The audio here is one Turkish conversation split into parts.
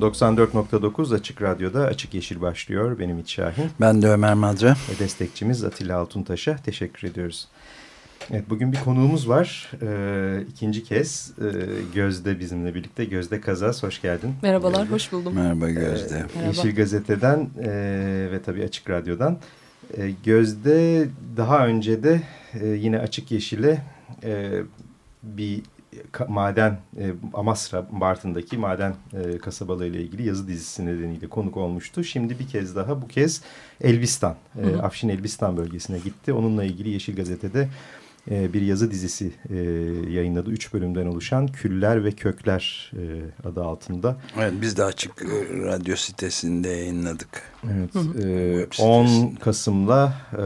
94.9 Açık Radyo'da Açık Yeşil başlıyor. Benim İç Şahin. Ben de Ömer Madra. Ve destekçimiz Atilla Altuntaş'a teşekkür ediyoruz. Evet bugün bir konuğumuz var. Ee, ikinci kez ee, Gözde bizimle birlikte. Gözde Kazas hoş geldin. Merhabalar, Gözde. hoş buldum. Merhaba Gözde. Ee, Merhaba. Yeşil Gazete'den e, ve tabii Açık Radyo'dan. E, Gözde daha önce de e, yine Açık Yeşil'e e, bir maden e, Amasra Bartın'daki maden e, kasabalığı ile ilgili yazı dizisi nedeniyle konuk olmuştu. Şimdi bir kez daha bu kez Elbistan, e, hı hı. Afşin Elbistan bölgesine gitti. Onunla ilgili Yeşil Gazete'de e, bir yazı dizisi e, yayınladı. Üç bölümden oluşan Küller ve Kökler e, adı altında. Evet biz de açık radyo sitesinde yayınladık. Evet. E, 10 Kasım'la e,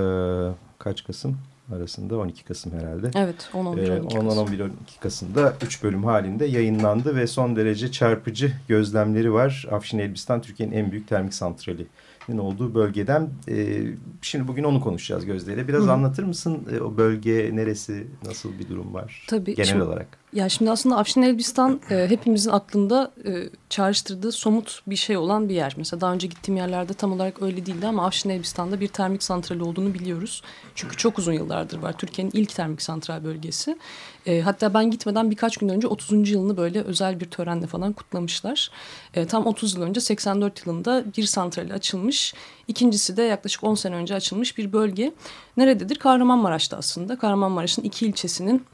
kaç Kasım? Arasında 12 Kasım herhalde. Evet 10-11 Kasım'da 3 bölüm halinde yayınlandı ve son derece çarpıcı gözlemleri var. Afşin Elbistan Türkiye'nin en büyük termik santralinin olduğu bölgeden. E, şimdi bugün onu konuşacağız Gözde Biraz Hı. anlatır mısın e, o bölge neresi, nasıl bir durum var Tabii, genel şimdi, olarak? Ya şimdi aslında Afşin Elbistan e, hepimizin aklında e, çağrıştırdığı somut bir şey olan bir yer. Mesela daha önce gittiğim yerlerde tam olarak öyle değildi ama Afşin Elbistan'da bir termik santrali olduğunu biliyoruz. Çünkü çok uzun yıllardır var. Türkiye'nin ilk termik santral bölgesi. E, hatta ben gitmeden birkaç gün önce 30. yılını böyle özel bir törenle falan kutlamışlar. E, tam 30 yıl önce 84 yılında bir santrali açılmış. İkincisi de yaklaşık 10 sene önce açılmış bir bölge. Nerededir? Kahramanmaraş'ta aslında. Kahramanmaraş'ın iki ilçesinin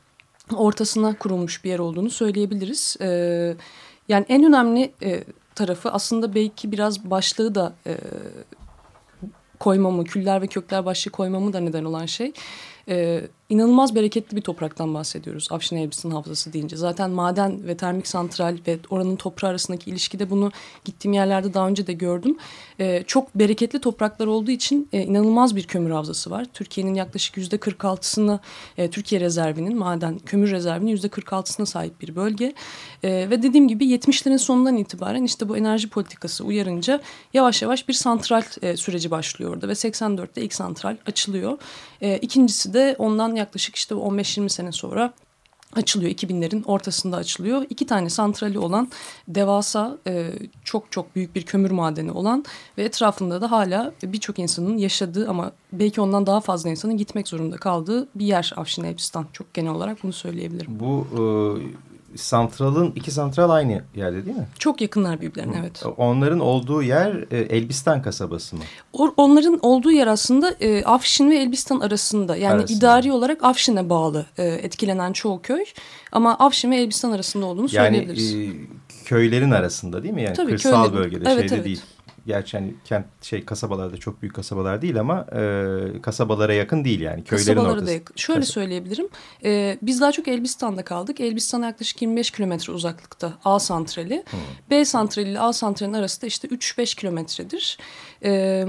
ortasına kurulmuş bir yer olduğunu söyleyebiliriz. E, yani en önemli e, tarafı aslında belki biraz başlığı da e, koymamı, küller ve kökler başlığı koymamı da neden olan şey e, inanılmaz bereketli bir topraktan bahsediyoruz. Afşin Elbistan Havzası deyince. Zaten maden ve termik santral ve oranın toprağı arasındaki ilişkide bunu gittiğim yerlerde daha önce de gördüm. E, çok bereketli topraklar olduğu için e, inanılmaz bir kömür havzası var. Türkiye'nin yaklaşık yüzde 46'sını e, Türkiye rezervinin maden kömür rezervinin yüzde 46'sına sahip bir bölge. E, ve dediğim gibi 70'lerin sonundan itibaren işte bu enerji politikası uyarınca yavaş yavaş bir santral e, süreci başlıyor orada ve 84'te ilk santral açılıyor. E, ikincisi de ondan yaklaşık işte 15-20 sene sonra açılıyor. 2000'lerin ortasında açılıyor. İki tane santrali olan devasa e, çok çok büyük bir kömür madeni olan ve etrafında da hala birçok insanın yaşadığı ama belki ondan daha fazla insanın gitmek zorunda kaldığı bir yer Afşin Elbistan. Çok genel olarak bunu söyleyebilirim. Bu e, santralın iki santral aynı yerde değil mi? Çok yakınlar birbirlerine evet. Onların olduğu yer e, Elbistan kasabası mı? O, onların olduğu yer aslında e, Afşin ve Elbistan arasında. Yani arasında. idari olarak Afşin'e bağlı e, etkilenen çoğu köy. Ama Afşin ve Elbistan arasında olduğunu yani, söyleyebiliriz. Yani e, köylerin arasında değil mi? Yani Tabii, kırsal köylerin. bölgede evet, şeyde evet. değil gerçi hani kent şey kasabalarda çok büyük kasabalar değil ama e, kasabalara yakın değil yani köylerin Kasabalara ortası. da yakın. Şöyle Kas söyleyebilirim. E, biz daha çok Elbistan'da kaldık. Elbistan'a yaklaşık 25 kilometre uzaklıkta A santrali. Hmm. B santrali ile A santralinin arası da işte 3-5 kilometredir. E,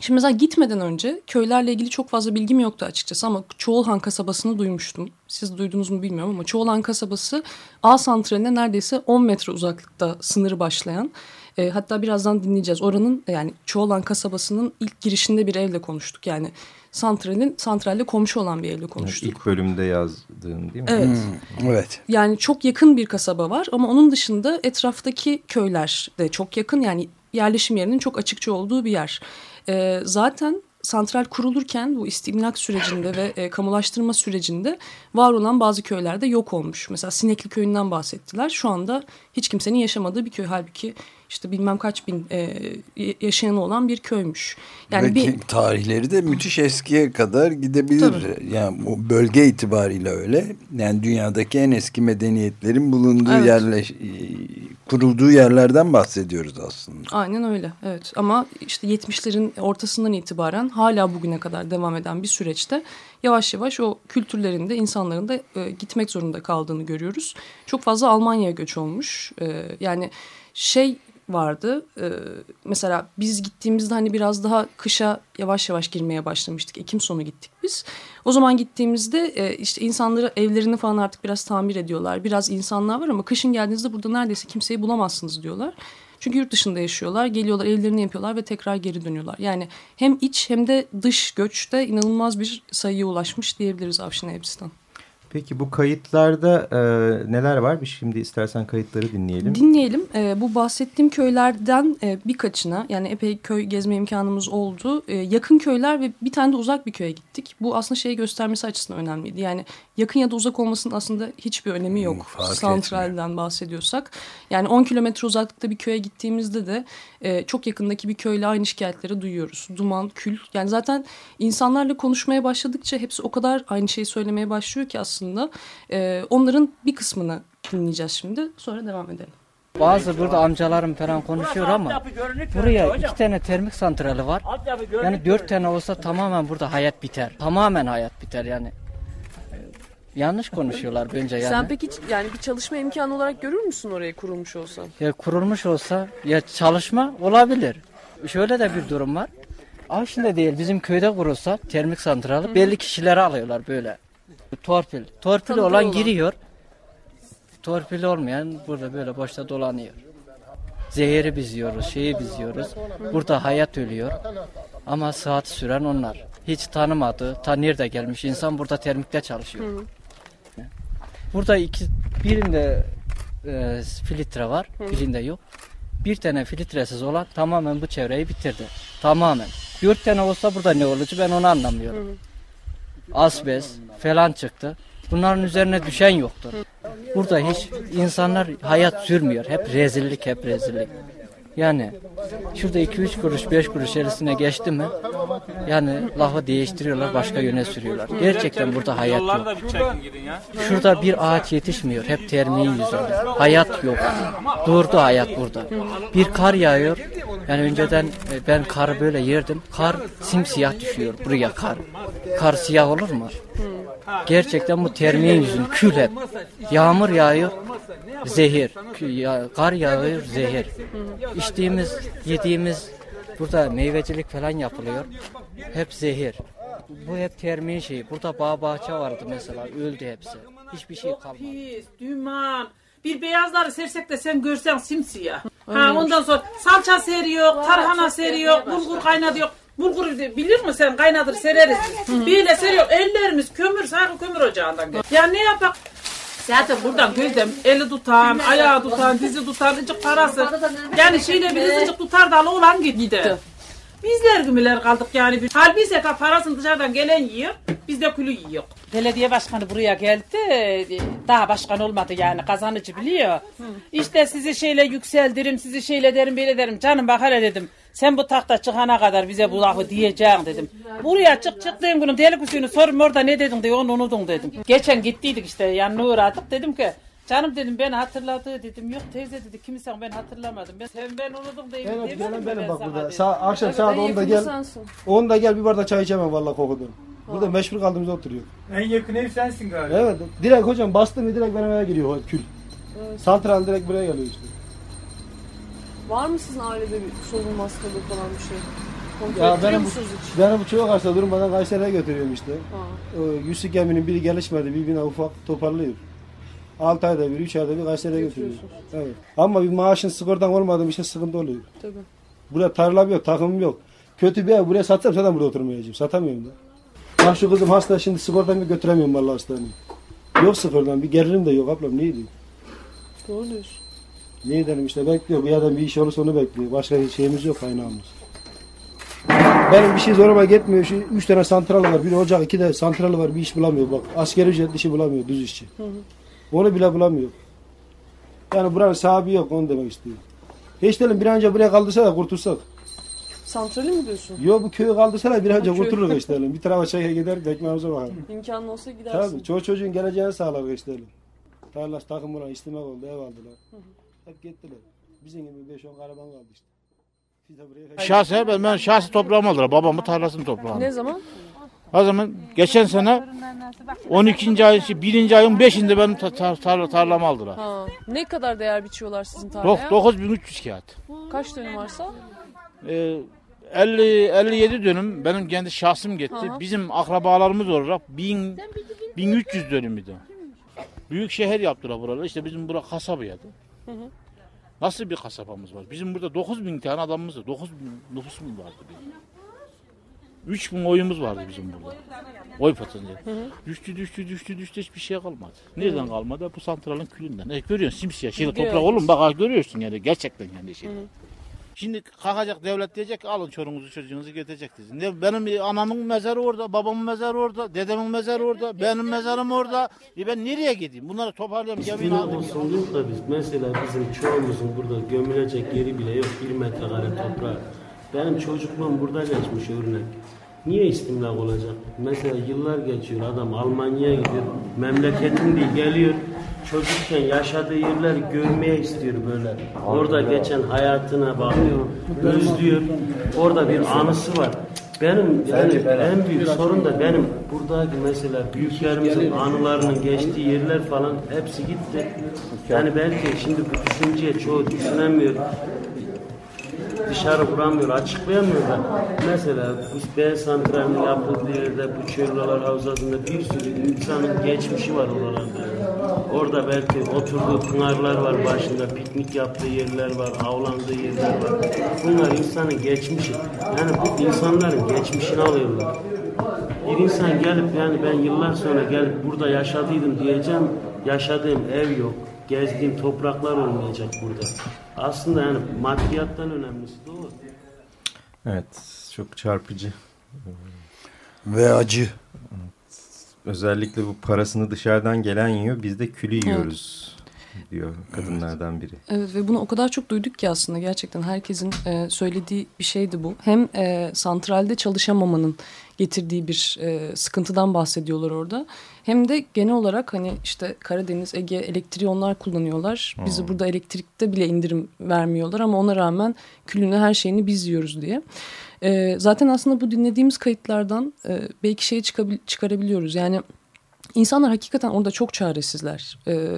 Şimdi mesela gitmeden önce köylerle ilgili çok fazla bilgim yoktu açıkçası ama Çoğulhan kasabasını duymuştum. Siz duydunuz mu bilmiyorum ama Çoğulhan kasabası A santraline neredeyse 10 metre uzaklıkta sınırı başlayan e, hatta birazdan dinleyeceğiz. Oranın yani Çoğalan kasabasının ilk girişinde bir evle konuştuk. Yani santralin santralle komşu olan bir evle konuştuk. İlk bölümde yazdığın değil mi? Evet. Hmm, evet. Yani çok yakın bir kasaba var ama onun dışında etraftaki köyler de çok yakın. Yani yerleşim yerinin çok açıkça olduğu bir yer. E, zaten santral kurulurken bu istimlak sürecinde ve e, kamulaştırma sürecinde var olan bazı köylerde yok olmuş. Mesela Sinekli köyünden bahsettiler. Şu anda hiç kimsenin yaşamadığı bir köy. Halbuki işte bilmem kaç bin e, yaşayanı olan bir köymüş. Yani Ve bir tarihleri de müthiş eskiye kadar gidebilir. Tabii. Yani o bölge itibariyle öyle. Yani dünyadaki en eski medeniyetlerin bulunduğu evet. yerleş kurulduğu yerlerden bahsediyoruz aslında. Aynen öyle. Evet. Ama işte 70'lerin ortasından itibaren hala bugüne kadar devam eden bir süreçte yavaş yavaş o kültürlerin de insanların da e, gitmek zorunda kaldığını görüyoruz. Çok fazla Almanya'ya göç olmuş. E, yani şey vardı. Ee, mesela biz gittiğimizde hani biraz daha kışa yavaş yavaş girmeye başlamıştık. Ekim sonu gittik biz. O zaman gittiğimizde e, işte insanları evlerini falan artık biraz tamir ediyorlar. Biraz insanlar var ama kışın geldiğinizde burada neredeyse kimseyi bulamazsınız diyorlar. Çünkü yurt dışında yaşıyorlar, geliyorlar, evlerini yapıyorlar ve tekrar geri dönüyorlar. Yani hem iç hem de dış göçte inanılmaz bir sayıya ulaşmış diyebiliriz Avşin Elbistan. Peki bu kayıtlarda e, neler var? Bir şimdi istersen kayıtları dinleyelim. Dinleyelim. E, bu bahsettiğim köylerden e, birkaçına yani epey köy gezme imkanımız oldu. E, yakın köyler ve bir tane de uzak bir köye gittik. Bu aslında şeyi göstermesi açısından önemliydi. Yani yakın ya da uzak olmasının aslında hiçbir önemi yok. Hmm, Santralden bahsediyorsak. Yani 10 kilometre uzaklıkta bir köye gittiğimizde de e, çok yakındaki bir köyle aynı şikayetleri duyuyoruz. Duman, kül. Yani zaten insanlarla konuşmaya başladıkça hepsi o kadar aynı şeyi söylemeye başlıyor ki aslında. E, onların bir kısmını dinleyeceğiz şimdi. Sonra devam edelim. Bazı burada amcalarım falan konuşuyor ama buraya iki tane termik santrali var. Yani dört tane olsa tamamen burada hayat biter. Tamamen hayat biter yani. Yanlış konuşuyorlar bence yani. Sen peki yani bir çalışma imkanı olarak görür müsün oraya kurulmuş olsa? Ya kurulmuş olsa ya çalışma olabilir. Şöyle de bir durum var. Avşin'de değil bizim köyde kurulsa termik santralı belli kişileri alıyorlar böyle. Torpil. Torpil olan, olan giriyor. Torpil olmayan burada böyle boşta dolanıyor. Zehiri biz yiyoruz, şeyi biz yiyoruz. Burada hayat ölüyor. Ama saat süren onlar. Hiç tanımadı, tanır da gelmiş insan burada termikte çalışıyor. Hı. Burada iki, birinde e, filtre var, Hı. birinde yok. Bir tane filtresiz olan tamamen bu çevreyi bitirdi. Tamamen. Dört tane olsa burada ne olacak ben onu anlamıyorum. Hı. Asbest falan çıktı. Bunların üzerine düşen yoktur. Burada hiç insanlar hayat sürmüyor. Hep rezillik, hep rezillik. Yani şurada 2-3 kuruş 5 kuruş elisine geçti mi yani lafı değiştiriyorlar başka yöne sürüyorlar. Gerçekten burada hayat yok. Şurada bir ağaç yetişmiyor hep termiğin yüzünden. Hayat yok. Durdu hayat burada. Bir kar yağıyor. Yani önceden e, ben karı böyle yerdim. Kar simsiyah düşüyor buraya kar. Kar siyah olur mu? Gerçekten bu termiğin yüzün kül hep. Yağmur yağıyor zehir. Kar yağıyor zehir. İçtiğimiz, yediğimiz burada meyvecilik falan yapılıyor. Hep zehir. Bu hep termin şeyi. Burada bağ bahçe vardı mesela. Öldü hepsi. Hiçbir şey kalmadı. Pis, düman. Bir beyazları sersek de sen görsen simsiyah. Ha ondan sonra salça seriyor, tarhana seriyor, bulgur kaynatıyor. Bulgur bilir misin sen kaynadır sereriz. Böyle seriyor. Ellerimiz kömür, sarı kömür ocağından. Ya ne yapak? Zaten buradan gözlem eli tutan, ayağı tutan, dizi tutan, ıcık parası. Yani şeyle bir ıcık tutar da olan gitti. Bizler gümüler kaldık yani. Halbuki parasını dışarıdan gelen yiyor, biz de külü yiyor. Belediye başkanı buraya geldi, daha başkan olmadı yani kazanıcı biliyor. İşte sizi şeyle yükseldirim, sizi şeyle derim, böyle derim. Canım bak hele dedim. Sen bu tahta çıkana kadar bize bu lafı diyeceğim dedim. Buraya çık çık dedim bunun deli kuşunu sorum orada ne dedin diye onu unutun dedim. Geçen gittiydik işte yanına uğradık dedim ki Canım dedim ben hatırladı dedim. Yok teyze dedi kimsen ben hatırlamadım. Ben sen ben unuttum değil evet, demedim benim bak burada. Sa akşam saat 10'da gel. Sensin. 10'da gel bir bardak çay içemem vallahi kokudan. Burada ha. meşhur kaldığımızda oturuyor. En yakın ev sensin galiba. Evet. Direkt hocam bastı mı direkt benim eve giriyor kül. Evet. Santral direkt buraya geliyor işte. Var mı sizin ailede bir solunum hastalığı falan bir şey? Kontrol ya benim, bu, benim bu çok hasta durmadan Kayseri'ye götürüyorum işte. O, Yusuf geminin biri gelişmedi, bir bina ufak toparlıyor. 6 ayda bir, 3 ayda bir Kayseri'ye götürüyor. Evet. Ama bir maaşın sigortan olmadığı bir şey sıkıntı oluyor. Tabii. Burada tarlam yok, takımım yok. Kötü bir ev buraya satsam zaten burada oturmayacağım. Satamıyorum da. Bak şu kızım hasta şimdi sigortamı götüremiyorum vallahi hastaneye. Yok sigortam bir gerilim de yok ablam ne diyeyim. Doğru diyorsun. Ne edelim işte bekliyor. Bir adam bir iş olursa onu bekliyor. Başka bir şeyimiz yok kaynağımız. Benim bir şey zoruma gitmiyor. Şu üç tane santral var. Bir ocak, iki de santral var. Bir iş bulamıyor. Bak askeri ücretli işi bulamıyor. Düz işçi. Hı hı. Onu bile bulamıyor. Yani buranın sahibi yok. Onu demek istiyor. Hiç dedim bir an önce buraya kaldırsa da kurtulsak. Santrali mi diyorsun? Yok bu köyü kaldırsalar bir an önce kurtuluruz işte. Bir tarafa çaya gider ekmeğimize bakalım. İmkanın olsa gidersin. Tabii. Çoğu çocuğun geleceğini sağlar işte. Tarlas takım buna istemek oldu. Ev aldılar. Hı hı. Hep gittiler. Bizim gibi 5-10 karavan kaldı işte. Şahsi ben, ben şahsi toprağım aldılar. Babamın tarlasını toprağım. Ne zaman? O zaman geçen sene 12. ay, 1. ayın 5'inde benim tar tar tar tarlamı aldılar. Ha. Ne kadar değer biçiyorlar sizin tarlaya? 9300 kağıt. Kaç dönüm varsa? Ee, 50 57 dönüm benim kendi şahsım gitti. Aha. Bizim akrabalarımız olarak 1000 1300 dönümüydü. Büyük şehir yaptılar buraları. İşte bizim bura kasabaydı. Hı hı. Nasıl bir kasabamız var? Bizim burada 9000 tane adamımız var. 9000 nüfus mu vardı bizim? 3000 oyumuz vardı bizim burada. Oy hı. Düştü düştü düştü düştü hiçbir şey kalmadı. Nereden kalmadı? Bu santralın külünden. E, görüyorsun simsiyah. Şimdi toprak oğlum bak görüyorsun yani gerçekten yani şey. Hı hı. Şimdi kalkacak devlet diyecek ki alın çorunuzu çocuğunuzu götürecek diyecek. Ne, benim anamın mezarı orada, babamın mezarı orada, dedemin mezarı orada, benim mezarım orada. E ben nereye gideyim? Bunları toparlayayım. Gemiyle Üstüne aldım. olsun değil da biz mesela bizim çoğumuzun burada gömülecek yeri bile yok bir metrekare toprağı. Benim çocukluğum burada geçmiş örnek. Niye istimlak olacak? Mesela yıllar geçiyor adam Almanya'ya gidiyor. Memleketim diye geliyor. Çocukken yaşadığı yerleri görmeye istiyor böyle. Orada geçen hayatına bakıyor, özlüyor. Orada bir anısı var. Benim yani en büyük sorun da benim buradaki mesela büyüklerimizin anılarının geçtiği yerler falan hepsi gitti. Yani belki şimdi bu düşünceye çoğu düşünemiyor dışarı vuramıyor, açıklayamıyor da. Mesela bu B santralinin yapıldığı yerde bu Çöllalar Havzası'nda bir sürü insanın geçmişi var oralarda. Orada belki oturduğu pınarlar var başında, piknik yaptığı yerler var, avlandığı yerler var. Bunlar insanın geçmişi. Yani bu insanların geçmişini alıyorlar. Bir insan gelip yani ben yıllar sonra gelip burada yaşadıydım diyeceğim. Yaşadığım ev yok. Gezdiğim topraklar olmayacak burada. Aslında yani maddiyattan önemlisi de o. Evet, çok çarpıcı. Ve acı. Özellikle bu parasını dışarıdan gelen yiyor, biz de külü yiyoruz diyor kadınlardan biri. Evet ve bunu o kadar çok duyduk ki aslında gerçekten herkesin e, söylediği bir şeydi bu. Hem e, santralde çalışamamanın getirdiği bir e, sıkıntıdan bahsediyorlar orada. Hem de genel olarak hani işte Karadeniz, Ege elektriği onlar kullanıyorlar. Bizi Hmm. burada elektrikte bile indirim vermiyorlar ama ona rağmen külünü her şeyini biz yiyoruz diye. E, zaten aslında bu dinlediğimiz kayıtlardan e, belki şeyi çıkarabiliyoruz. Yani insanlar hakikaten orada çok çaresizler. E,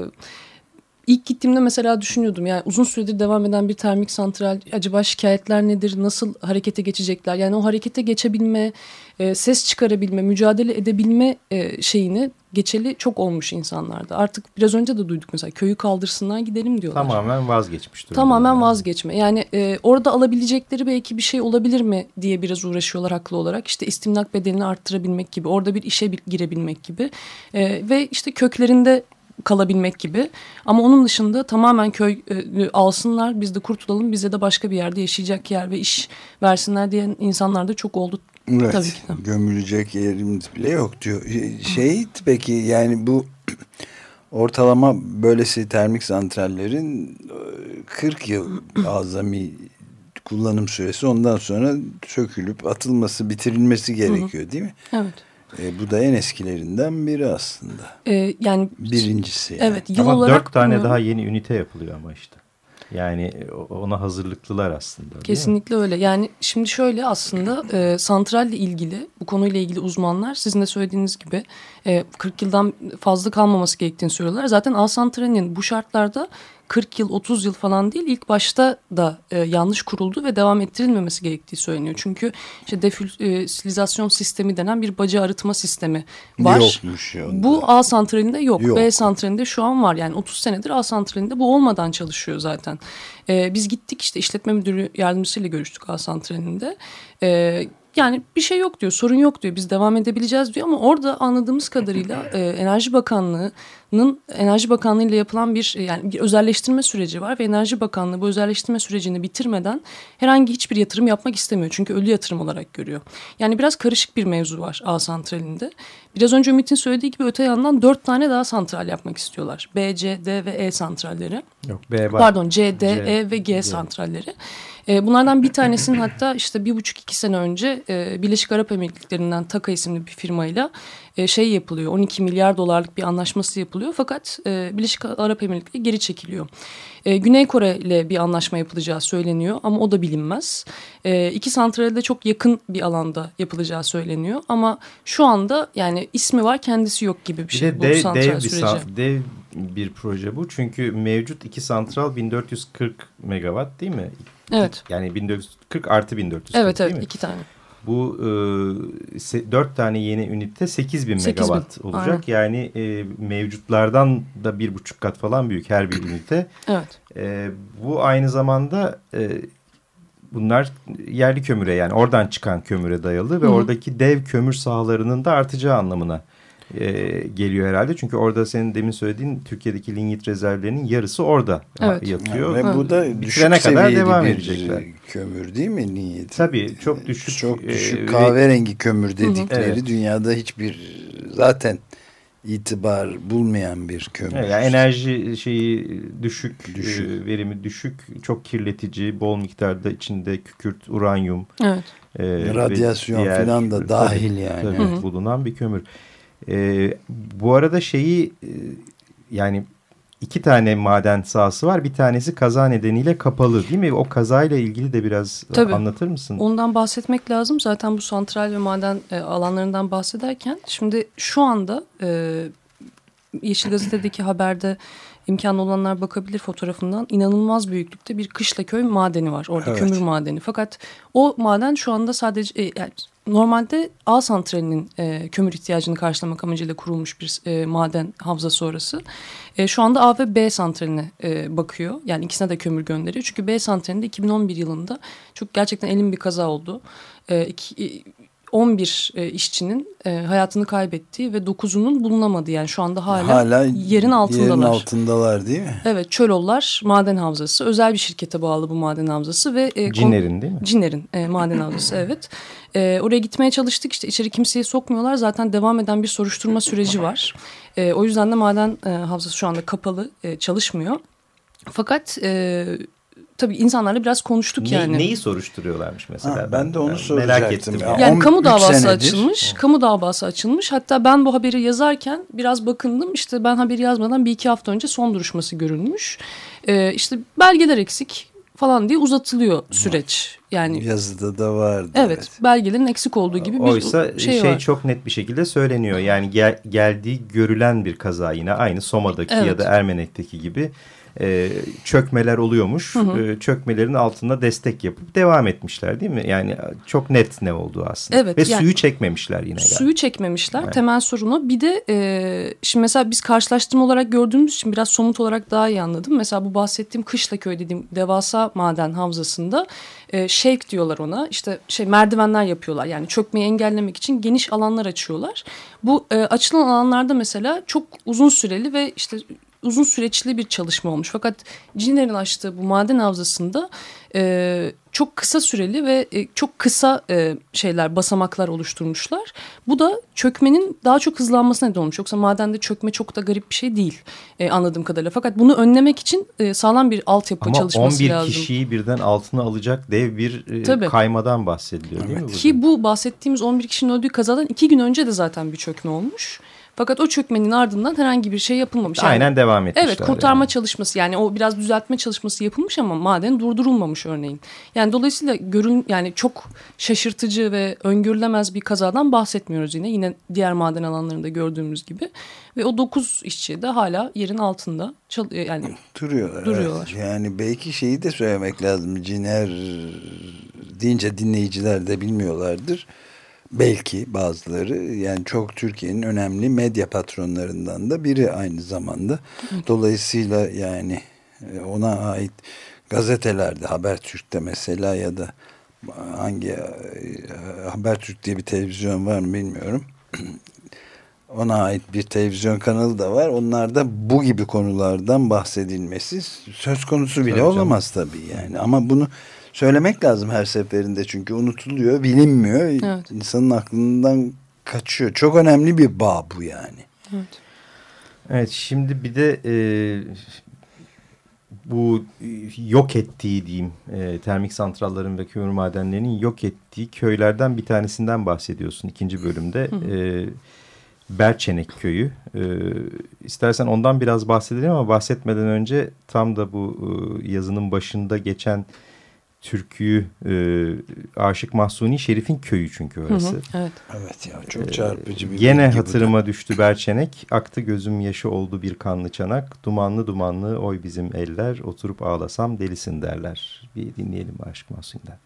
İlk gittiğimde mesela düşünüyordum yani uzun süredir devam eden bir termik santral acaba şikayetler nedir nasıl harekete geçecekler yani o harekete geçebilme e, ses çıkarabilme mücadele edebilme e, şeyini geçeli çok olmuş insanlarda artık biraz önce de duyduk mesela köyü kaldırsınlar gidelim diyorlar. Tamamen vazgeçmiş durumda. Tamamen vazgeçme. Yani e, orada alabilecekleri belki bir şey olabilir mi diye biraz uğraşıyorlar haklı olarak. İşte istimlak bedelini arttırabilmek gibi, orada bir işe bir, girebilmek gibi E, ve işte köklerinde kalabilmek gibi. Ama onun dışında tamamen köy e, alsınlar, biz de kurtulalım, bize de başka bir yerde yaşayacak yer ve iş versinler diyen insanlar da çok oldu. Evet, Tabii ki de. gömülecek yerimiz bile yok diyor. Şey peki yani bu ortalama böylesi termik santrallerin e, 40 yıl azami kullanım süresi ondan sonra sökülüp atılması bitirilmesi gerekiyor değil mi? Evet. E, bu da en eskilerinden biri aslında. E, yani Birincisi. Yani. Evet, yıl ama olarak dört tane bunu- daha yeni ünite yapılıyor ama işte. Yani ona hazırlıklılar aslında. Kesinlikle öyle. Yani şimdi şöyle aslında e, santralle ilgili bu konuyla ilgili uzmanlar sizin de söylediğiniz gibi e, 40 yıldan fazla kalmaması gerektiğini söylüyorlar. Zaten Al Santral'in bu şartlarda 40 yıl 30 yıl falan değil ilk başta da e, yanlış kuruldu ve devam ettirilmemesi gerektiği söyleniyor. Çünkü işte defüsilizasyon sistemi denen bir baca arıtma sistemi var. Yokmuş ya. Bu A santralinde yok. Yok. B santralinde şu an var. Yani 30 senedir A santralinde bu olmadan çalışıyor zaten. Ee, biz gittik işte işletme müdürü yardımcısıyla görüştük A santralinde. Ee, yani bir şey yok diyor, sorun yok diyor. Biz devam edebileceğiz diyor ama orada anladığımız kadarıyla e, Enerji Bakanlığı'nın Enerji Bakanlığı ile yapılan bir e, yani bir özelleştirme süreci var ve Enerji Bakanlığı bu özelleştirme sürecini bitirmeden herhangi hiçbir yatırım yapmak istemiyor. Çünkü ölü yatırım olarak görüyor. Yani biraz karışık bir mevzu var A santralinde. Biraz önce Ümit'in söylediği gibi öte yandan dört tane daha santral yapmak istiyorlar. B, C, D ve E santralleri. Yok B var. Pardon C, D, C, E ve G, G. santralleri. E, bunlardan bir tanesinin hatta işte bir buçuk iki sene önce e, Birleşik Arap Emirlikleri'nden Taka isimli bir firmayla e, şey yapılıyor. 12 milyar dolarlık bir anlaşması yapılıyor. Fakat e, Birleşik Arap Emirlikleri geri çekiliyor. E, Güney Kore ile bir anlaşma yapılacağı söyleniyor ama o da bilinmez. E, iki santrale de çok yakın bir alanda yapılacağı söyleniyor. Ama şu anda yani ismi var kendisi yok gibi bir şey bir bu dev, santral dev süreci. Bir, dev bir proje bu. Çünkü mevcut iki santral 1440 megawatt değil mi? Evet. Yani 1440 artı 1440 evet, değil evet, mi? iki tane. Bu e, 4 tane yeni ünite 8000 megawatt olacak. Aynen. Yani e, mevcutlardan da bir buçuk kat falan büyük her bir ünite. evet. E, bu aynı zamanda e, bunlar yerli kömüre yani oradan çıkan kömüre dayalı ve Hı -hı. oradaki dev kömür sahalarının da artacağı anlamına e, geliyor herhalde. Çünkü orada senin demin söylediğin Türkiye'deki lignit rezervlerinin yarısı orada evet. yatıyor. Yani ve bu da düşük kadar devam edecekler. kömür değil mi lignit? Tabii çok düşük. Çok düşük e, kahverengi kömür dedikleri evet. dünyada hiçbir zaten itibar bulmayan bir kömür. Evet, yani enerji şeyi düşük, düşük. E, verimi düşük, çok kirletici, bol miktarda içinde kükürt, uranyum, evet. e, radyasyon falan da dahil tabii, yani. Tabii, bulunan bir kömür. E, bu arada şeyi e, yani iki tane maden sahası var. Bir tanesi kaza nedeniyle kapalı değil mi? O kazayla ilgili de biraz Tabii, anlatır mısın? Ondan bahsetmek lazım. Zaten bu santral ve maden e, alanlarından bahsederken şimdi şu anda e, Yeşil Gazete'deki haberde imkanı olanlar bakabilir fotoğrafından. inanılmaz büyüklükte bir Kışlaköy madeni var. Orada evet. kömür madeni. Fakat o maden şu anda sadece e, yani normalde A santralinin e, kömür ihtiyacını karşılamak amacıyla kurulmuş bir e, maden havzası orası. E, şu anda A ve B santraline e, bakıyor. Yani ikisine de kömür gönderiyor. Çünkü B santralinde 2011 yılında çok gerçekten elin bir kaza oldu. E, iki, 11 e, işçinin e, hayatını kaybettiği ve 9'unun bulunamadığı yani şu anda hala, hala yerin altındalar. Yerin altındalar değil mi? Evet Çölollar Maden Havzası özel bir şirkete bağlı bu maden havzası ve e, Ciner'in değil mi? Ciner'in e, maden havzası evet. E, oraya gitmeye çalıştık işte içeri kimseyi sokmuyorlar zaten devam eden bir soruşturma süreci var. E, o yüzden de maden e, havzası şu anda kapalı e, çalışmıyor. Fakat e, tabii insanlarla biraz konuştuk ne, yani. Neyi soruşturuyorlarmış mesela? Ha, ben de onu soracaktım. Merak ettim. Yani, yani kamu davası senedir. açılmış. Kamu davası açılmış. Hatta ben bu haberi yazarken biraz bakındım. İşte ben haberi yazmadan bir iki hafta önce son duruşması görülmüş. Ee, işte belgeler eksik falan diye uzatılıyor süreç. Yani yazıda da vardı. Evet, evet. belgelerin eksik olduğu gibi bir Oysa şey, şey var. çok net bir şekilde söyleniyor. Yani gel, geldiği görülen bir kaza yine aynı Soma'daki evet. ya da Ermenek'teki gibi e, çökmeler oluyormuş. Hı hı. E, çökmelerin altında destek yapıp devam etmişler değil mi? Yani çok net ne olduğu aslında. Evet, Ve yani, suyu çekmemişler yine. Suyu galiba. çekmemişler evet. temel sorunu. Bir de e, şimdi mesela biz karşılaştırma olarak gördüğümüz için biraz somut olarak daha iyi anladım. Mesela bu bahsettiğim Kışlaköy dediğim devasa maden havzasında e, shake diyorlar ona. İşte şey merdivenler yapıyorlar. Yani çökmeyi engellemek için geniş alanlar açıyorlar. Bu e, açılan alanlarda mesela çok uzun süreli ve işte uzun süreçli bir çalışma olmuş. Fakat Ciner'in açtığı bu maden havzasında e, çok kısa süreli ve e, çok kısa e, şeyler basamaklar oluşturmuşlar. Bu da çökmenin daha çok hızlanmasına neden olmuş. Yoksa madende çökme çok da garip bir şey değil e, anladığım kadarıyla. Fakat bunu önlemek için e, sağlam bir altyapı Ama çalışması lazım. Ama 11 kişiyi birden altına alacak dev bir e, kaymadan bahsediliyor değil mi? Ki bu bahsettiğimiz 11 kişinin öldüğü kazadan iki gün önce de zaten bir çökme olmuş. Fakat o çökmenin ardından herhangi bir şey yapılmamış. Yani, Aynen devam etmişler. Evet kurtarma yani. çalışması yani o biraz düzeltme çalışması yapılmış ama maden durdurulmamış örneğin. Yani dolayısıyla görün yani çok şaşırtıcı ve öngörülemez bir kazadan bahsetmiyoruz yine. Yine diğer maden alanlarında gördüğümüz gibi. Ve o dokuz işçi de hala yerin altında yani duruyorlar. duruyorlar. Evet. Yani belki şeyi de söylemek lazım. Ciner deyince dinleyiciler de bilmiyorlardır Belki bazıları yani çok Türkiye'nin önemli medya patronlarından da biri aynı zamanda. Dolayısıyla yani e, ona ait gazetelerde Habertürk'te mesela ya da hangi e, Habertürk diye bir televizyon var mı bilmiyorum. Ona ait bir televizyon kanalı da var. Onlarda bu gibi konulardan bahsedilmesi söz konusu bile tabii olamaz tabii yani. Ama bunu söylemek lazım her seferinde çünkü unutuluyor, bilinmiyor. Evet. İnsanın aklından kaçıyor. Çok önemli bir bağ bu yani. Evet. Evet şimdi bir de e, bu yok ettiği diyeyim e, termik santrallerin ve kömür madenlerinin yok ettiği köylerden bir tanesinden bahsediyorsun ikinci bölümde. Hı. E, Berçenek köyü. E, istersen ondan biraz bahsedelim ama bahsetmeden önce tam da bu e, yazının başında geçen türküyü e, Aşık Mahsuni Şerif'in köyü çünkü orası. Hı hı, evet. Evet ya çok çarpıcı bir Gene hatırıma düştü Berçenek. Aktı gözüm yaşı oldu bir kanlı çanak. Dumanlı dumanlı oy bizim eller. Oturup ağlasam delisin derler. Bir dinleyelim Aşık Mahsuni'den.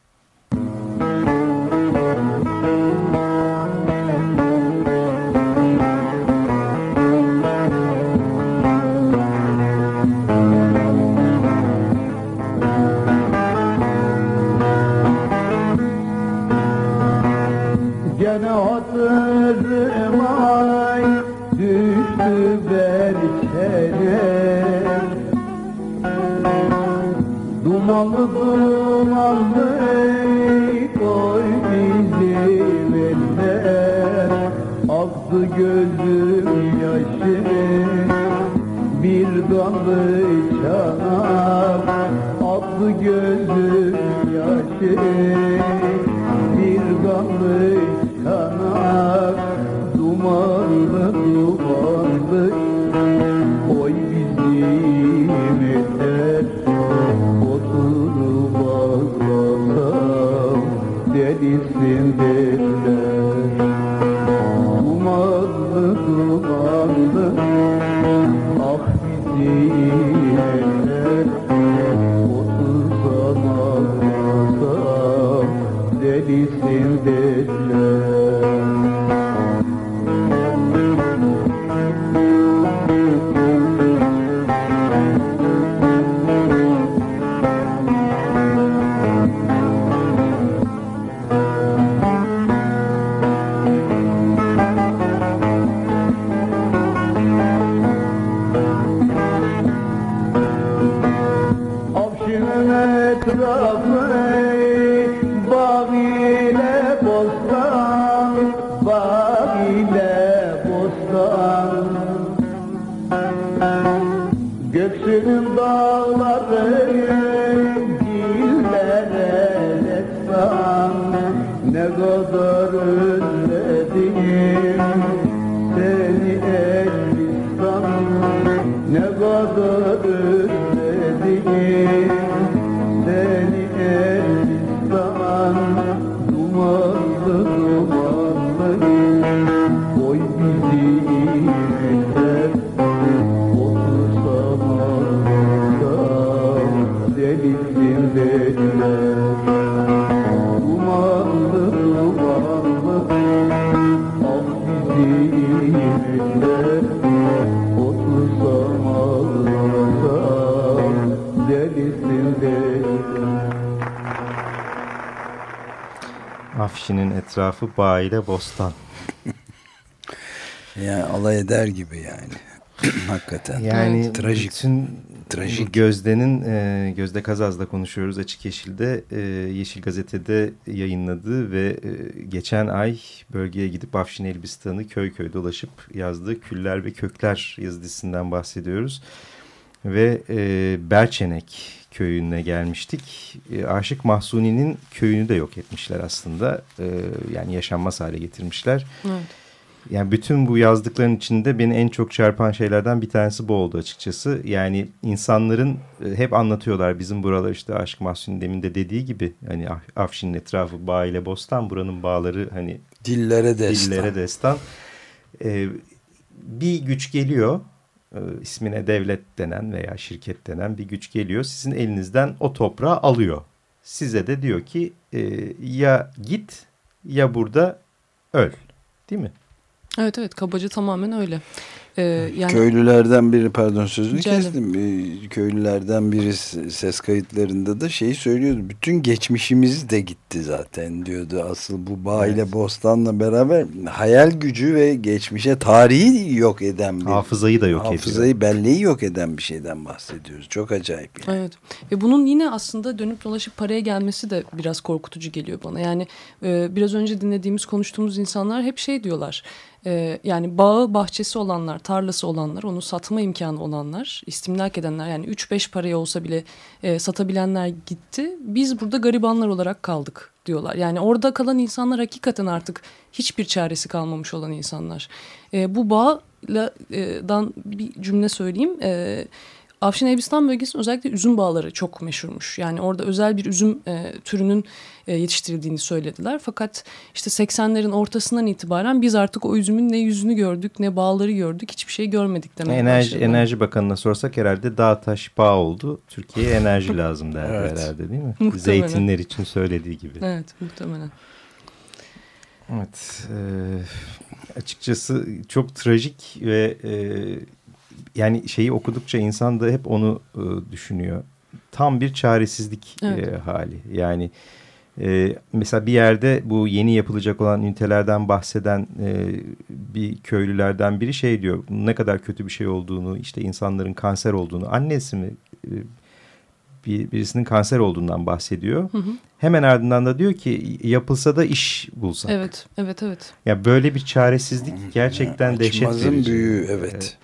bir damla Afşin'in etrafı bağ ile bostan. yani alay eder gibi yani. Hakikaten. Yani trajik. Bütün trajik. Gözde'nin e, Gözde Kazaz'da konuşuyoruz Açık Yeşil'de. E, Yeşil Gazete'de yayınladığı ve e, geçen ay bölgeye gidip Afşin Elbistan'ı köy köy dolaşıp yazdığı Küller ve Kökler yazı dizisinden bahsediyoruz. Ve e, Berçenek köyüne gelmiştik. E, Aşık Mahsuni'nin köyünü de yok etmişler aslında. E, yani yaşanmaz hale getirmişler. Evet. Yani bütün bu yazdıkların içinde beni en çok çarpan şeylerden bir tanesi bu oldu açıkçası. Yani insanların e, hep anlatıyorlar bizim buralar işte Aşık Mahsuni demin de dediği gibi hani Afşin'in etrafı bağ ile bostan buranın bağları hani dillere destan. Dillere destan. Ee, bir güç geliyor e, ismine devlet denen veya şirket denen bir güç geliyor. Sizin elinizden o toprağı alıyor. Size de diyor ki e, ya git ya burada öl. Değil mi? Evet evet kabaca tamamen öyle. Ee, yani... Köylülerden biri pardon sözünü Canım. kestim. Ee, köylülerden biri ses kayıtlarında da şeyi söylüyordu. Bütün geçmişimiz de gitti zaten diyordu. Asıl bu bağ ile evet. bostanla beraber hayal gücü ve geçmişe tarihi yok eden bir hafızayı da yok hafızayı, ediyor. Hafızayı belleği yok eden bir şeyden bahsediyoruz. Çok acayip. Yani. Evet. Ve bunun yine aslında dönüp dolaşıp paraya gelmesi de biraz korkutucu geliyor bana. Yani e, biraz önce dinlediğimiz konuştuğumuz insanlar hep şey diyorlar. E, yani bağı bahçesi olanlar tarlası olanlar, onu satma imkanı olanlar, istimlak edenler yani 3-5 paraya olsa bile e, satabilenler gitti. Biz burada garibanlar olarak kaldık diyorlar. Yani orada kalan insanlar hakikaten artık hiçbir çaresi kalmamış olan insanlar. E, bu bağdan bir cümle söyleyeyim. E, Afşin Elbistan bölgesinin özellikle üzüm bağları çok meşhurmuş. Yani orada özel bir üzüm e, türünün e, yetiştirildiğini söylediler. Fakat işte 80'lerin ortasından itibaren biz artık o üzümün ne yüzünü gördük ne bağları gördük hiçbir şey görmedik demek Enerji, başladı. Enerji Bakanı'na sorsak herhalde dağ taş bağ oldu. Türkiye'ye enerji lazım derdi evet. herhalde değil mi? Muhtemelen. Zeytinler için söylediği gibi. Evet muhtemelen. Evet e, açıkçası çok trajik ve e, yani şeyi okudukça insan da hep onu e, düşünüyor. Tam bir çaresizlik evet. e, hali. Yani e, mesela bir yerde bu yeni yapılacak olan ünitelerden bahseden e, bir köylülerden biri şey diyor. Ne kadar kötü bir şey olduğunu, işte insanların kanser olduğunu. Annesi mi e, bir, birisinin kanser olduğundan bahsediyor. Hı hı. Hemen ardından da diyor ki yapılsa da iş bulsak. Evet, evet, evet. Ya böyle bir çaresizlik gerçekten ya, dehşet verici. büyüğü evet. evet.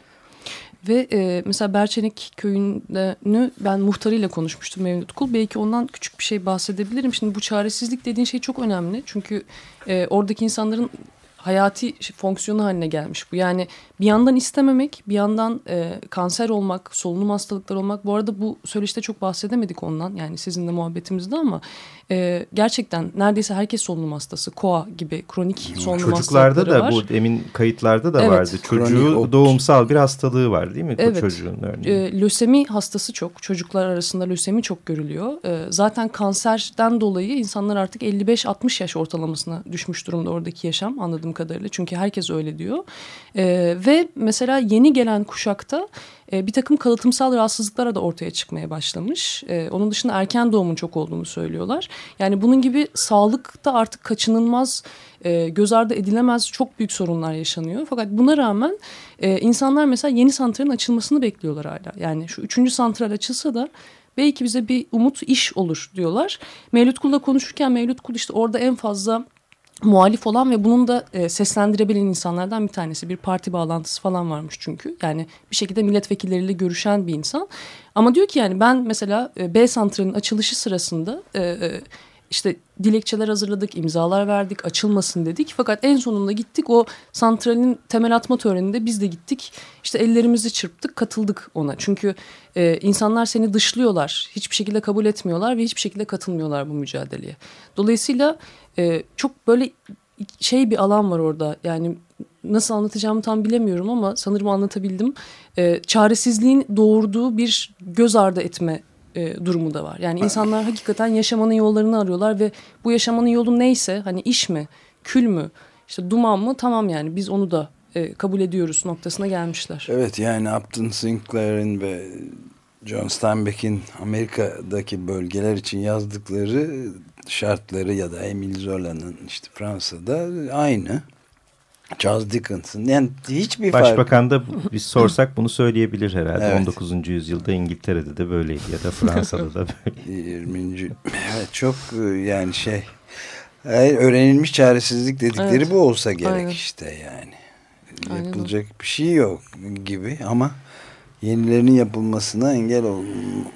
Ve e, mesela Berçenik köyünü ben muhtarıyla konuşmuştum Mevlüt Kul. Belki ondan küçük bir şey bahsedebilirim. Şimdi bu çaresizlik dediğin şey çok önemli. Çünkü e, oradaki insanların hayati fonksiyonu haline gelmiş bu. Yani bir yandan istememek, bir yandan e, kanser olmak, solunum hastalıkları olmak. Bu arada bu söyleşte çok bahsedemedik ondan. Yani sizinle muhabbetimizde ama e, gerçekten neredeyse herkes solunum hastası. KOA gibi kronik solunum Çocuklarda hastalıkları da var. bu emin kayıtlarda da evet. vardı. Çocuğu doğumsal bir hastalığı var değil mi? Evet. Bu çocuğun örneğin. E, lösemi hastası çok. Çocuklar arasında lösemi çok görülüyor. E, zaten kanserden dolayı insanlar artık 55-60 yaş ortalamasına düşmüş durumda oradaki yaşam anladığım kadarıyla. Çünkü herkes öyle diyor. E, ve mesela yeni gelen kuşakta e, bir takım kalıtımsal rahatsızlıklara da ortaya çıkmaya başlamış. E, onun dışında erken doğumun çok olduğunu söylüyorlar. Yani bunun gibi sağlıkta artık kaçınılmaz, e, göz ardı edilemez çok büyük sorunlar yaşanıyor. Fakat buna rağmen e, insanlar mesela yeni santralin açılmasını bekliyorlar hala. Yani şu üçüncü santral açılsa da belki bize bir umut iş olur diyorlar. Mevlüt Kul'la konuşurken Mevlüt Kul işte orada en fazla muhalif olan ve bunun da e, seslendirebilen insanlardan bir tanesi. Bir parti bağlantısı falan varmış çünkü. Yani bir şekilde milletvekilleriyle görüşen bir insan. Ama diyor ki yani ben mesela e, B santralinin açılışı sırasında e, e, işte dilekçeler hazırladık, imzalar verdik, açılmasın dedik. Fakat en sonunda gittik o santralin temel atma töreninde biz de gittik. İşte ellerimizi çırptık, katıldık ona. Çünkü e, insanlar seni dışlıyorlar, hiçbir şekilde kabul etmiyorlar ve hiçbir şekilde katılmıyorlar bu mücadeleye. Dolayısıyla e, çok böyle şey bir alan var orada. Yani nasıl anlatacağımı tam bilemiyorum ama sanırım anlatabildim. E, çaresizliğin doğurduğu bir göz ardı etme e, durumu da var. Yani insanlar hakikaten yaşamanın yollarını arıyorlar ve bu yaşamanın yolu neyse hani iş mi, kül mü, işte duman mı tamam yani biz onu da e, kabul ediyoruz noktasına gelmişler. Evet yani Upton Sinclair'in ve John Steinbeck'in Amerika'daki bölgeler için yazdıkları şartları ya da Emile Zola'nın işte Fransa'da aynı. Charles Dickens'ın yani hiçbir Başbakan da biz sorsak bunu söyleyebilir herhalde. Evet. 19. yüzyılda İngiltere'de de böyleydi ya da Fransa'da da böyle. 20. Evet çok e, yani şey öğrenilmiş çaresizlik dedikleri evet. bu olsa gerek Aynen. işte yani. Aynen. Yapılacak bir şey yok gibi ama yenilerinin yapılmasına engel ol,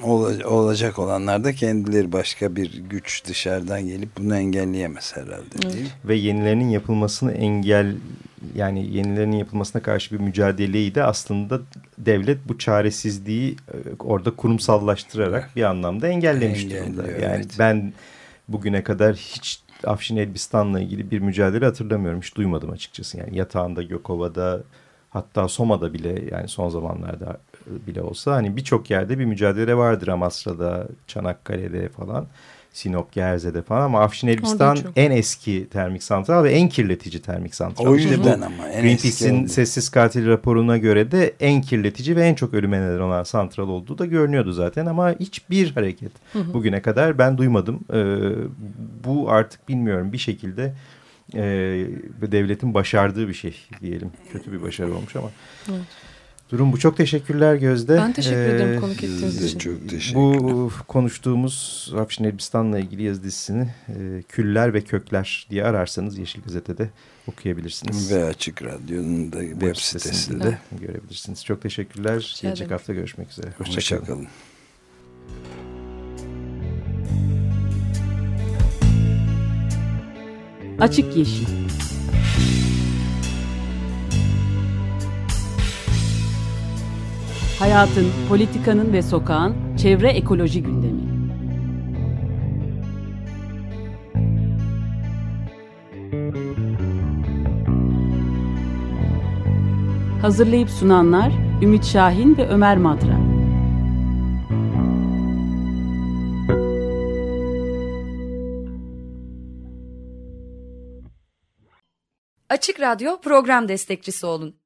ol, olacak olanlar da kendileri başka bir güç dışarıdan gelip bunu engelleyemez herhalde değil? Ve yenilerinin yapılmasını engel yani yenilerinin yapılmasına karşı bir mücadeleyi de aslında devlet bu çaresizliği e, orada kurumsallaştırarak bir anlamda engellemiş durumda. Yani evet. ben bugüne kadar hiç Afşin Elbistan'la ilgili bir mücadele hatırlamıyorum. Hiç duymadım açıkçası. Yani yatağında, Gökova'da hatta Soma'da bile yani son zamanlarda bile olsa hani birçok yerde bir mücadele vardır Amasra'da, Çanakkale'de falan. Sinop, Gerze'de falan ama Afşin Elbistan en eski termik santral ve en kirletici termik santral. O yüzden ama. Greenpeace'in sessiz katil raporuna göre de en kirletici ve en çok ölüme neden olan santral olduğu da görünüyordu zaten ama hiçbir hareket hı hı. bugüne kadar ben duymadım. Ee, bu artık bilmiyorum bir şekilde e, devletin başardığı bir şey diyelim. Kötü bir başarı olmuş ama. Evet. Durum bu. Çok teşekkürler Gözde. Ben teşekkür ee, ederim konuk ettiğiniz için. Çok teşekkür Bu konuştuğumuz Afşin Elbistan'la ilgili yazı dizisini e, Küller ve Kökler diye ararsanız Yeşil Gazete'de okuyabilirsiniz. Ve Açık Radyo'nun da web, web sitesinde de görebilirsiniz. Çok teşekkürler. Rica Gelecek hafta görüşmek üzere. Hoşçakalın. Hoşça Açık Yeşil Hayatın, politikanın ve sokağın çevre ekoloji gündemi. Hazırlayıp sunanlar Ümit Şahin ve Ömer Madra. Açık Radyo program destekçisi olun